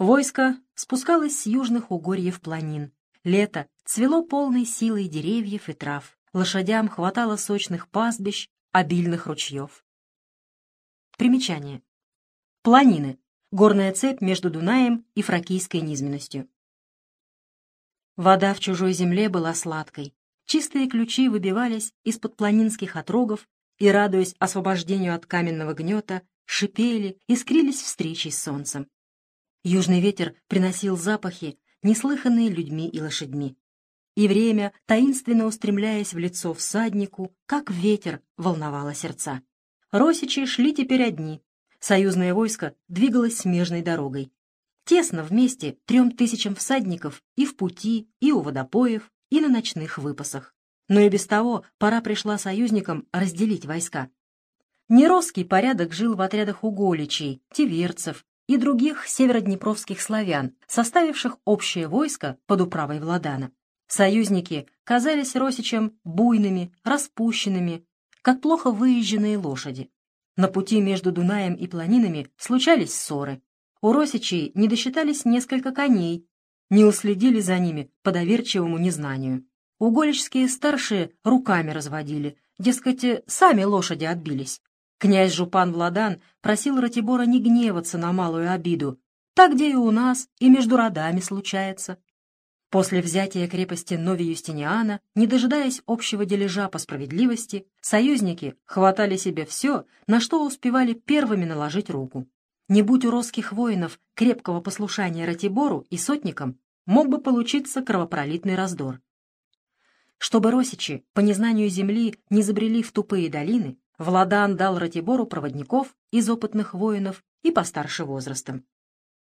Войско спускалось с южных угорьев планин. Лето цвело полной силой деревьев и трав. Лошадям хватало сочных пастбищ, обильных ручьев. Примечание. Планины. Горная цепь между Дунаем и Фракийской низменностью. Вода в чужой земле была сладкой. Чистые ключи выбивались из-под планинских отрогов и, радуясь освобождению от каменного гнета, шипели, искрились встречи с солнцем. Южный ветер приносил запахи, неслыханные людьми и лошадьми. И время, таинственно устремляясь в лицо всаднику, как ветер, волновало сердца. Росичи шли теперь одни. Союзное войско двигалось смежной дорогой. Тесно вместе трем тысячам всадников и в пути, и у водопоев, и на ночных выпасах. Но и без того пора пришла союзникам разделить войска. Неросский порядок жил в отрядах уголичей, тиверцев и других североднепровских славян, составивших общее войско под управой Владана. Союзники казались Росичам буйными, распущенными, как плохо выезженные лошади. На пути между Дунаем и планинами случались ссоры. У Росичей не досчитались несколько коней, не уследили за ними по доверчивому незнанию. Уголичские старшие руками разводили, дескать, сами лошади отбились. Князь Жупан Владан просил Ратибора не гневаться на малую обиду, так где и у нас, и между родами случается. После взятия крепости Нови Юстиниана, не дожидаясь общего дележа по справедливости, союзники хватали себе все, на что успевали первыми наложить руку. Не будь у русских воинов крепкого послушания Ратибору и сотникам, мог бы получиться кровопролитный раздор. Чтобы росичи, по незнанию земли, не забрели в тупые долины, Владан дал Ратибору проводников из опытных воинов и постарше возрастом.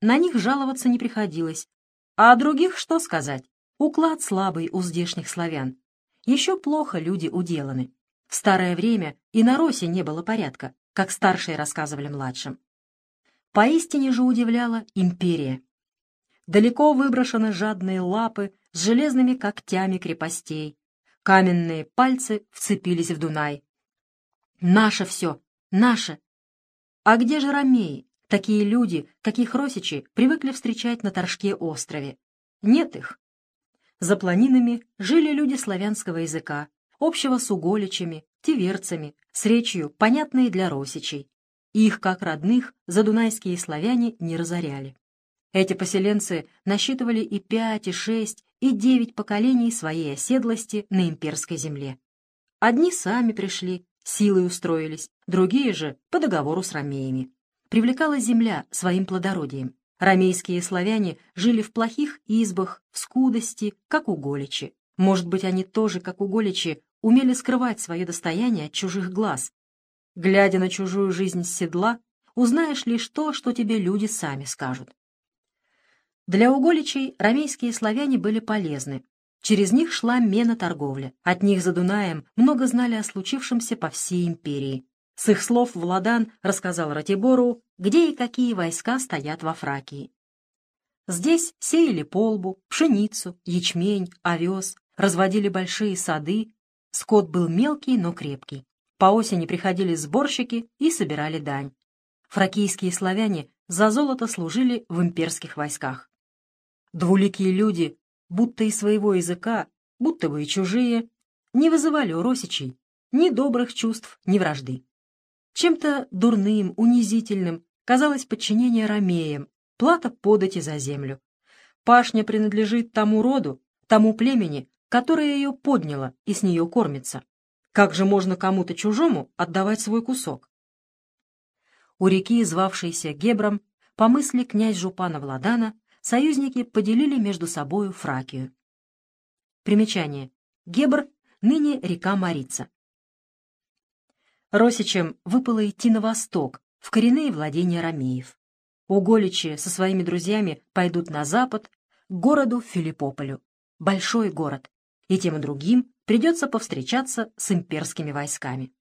На них жаловаться не приходилось. А о других что сказать? Уклад слабый у здешних славян. Еще плохо люди уделаны. В старое время и на Росе не было порядка, как старшие рассказывали младшим. Поистине же удивляла империя. Далеко выброшены жадные лапы с железными когтями крепостей. Каменные пальцы вцепились в Дунай, Наше все, наше. А где же ромеи, такие люди, каких росичи привыкли встречать на Торжке острове? Нет их. За планинами жили люди славянского языка, общего с уголичами, тиверцами, с речью, понятной для росичей. Их, как родных, задунайские славяне не разоряли. Эти поселенцы насчитывали и пять, и шесть, и девять поколений своей оседлости на имперской земле. Одни сами пришли, силой устроились, другие же по договору с ромеями. Привлекала земля своим плодородием. Ромейские славяне жили в плохих избах, в скудости, как уголичи. Может быть, они тоже, как уголичи, умели скрывать свое достояние от чужих глаз. Глядя на чужую жизнь с седла, узнаешь лишь то, что тебе люди сами скажут. Для уголичей ромейские славяне были полезны, Через них шла мена-торговля. От них за Дунаем много знали о случившемся по всей империи. С их слов Владан рассказал Ратибору, где и какие войска стоят во Фракии. Здесь сеяли полбу, пшеницу, ячмень, овес, разводили большие сады. Скот был мелкий, но крепкий. По осени приходили сборщики и собирали дань. Фракийские славяне за золото служили в имперских войсках. Двуликие люди будто и своего языка, будто бы и чужие, не вызывали у росичей ни добрых чувств, ни вражды. Чем-то дурным, унизительным казалось подчинение ромеям, плата подати за землю. Пашня принадлежит тому роду, тому племени, которое ее подняло и с нее кормится. Как же можно кому-то чужому отдавать свой кусок? У реки, звавшейся Гебром, по мысли князь Жупана Владана, союзники поделили между собою Фракию. Примечание. Гебр — ныне река Марица. Росичам выпало идти на восток, в коренные владения ромеев. Уголичи со своими друзьями пойдут на запад, к городу Филиппополю. Большой город. И тем и другим придется повстречаться с имперскими войсками.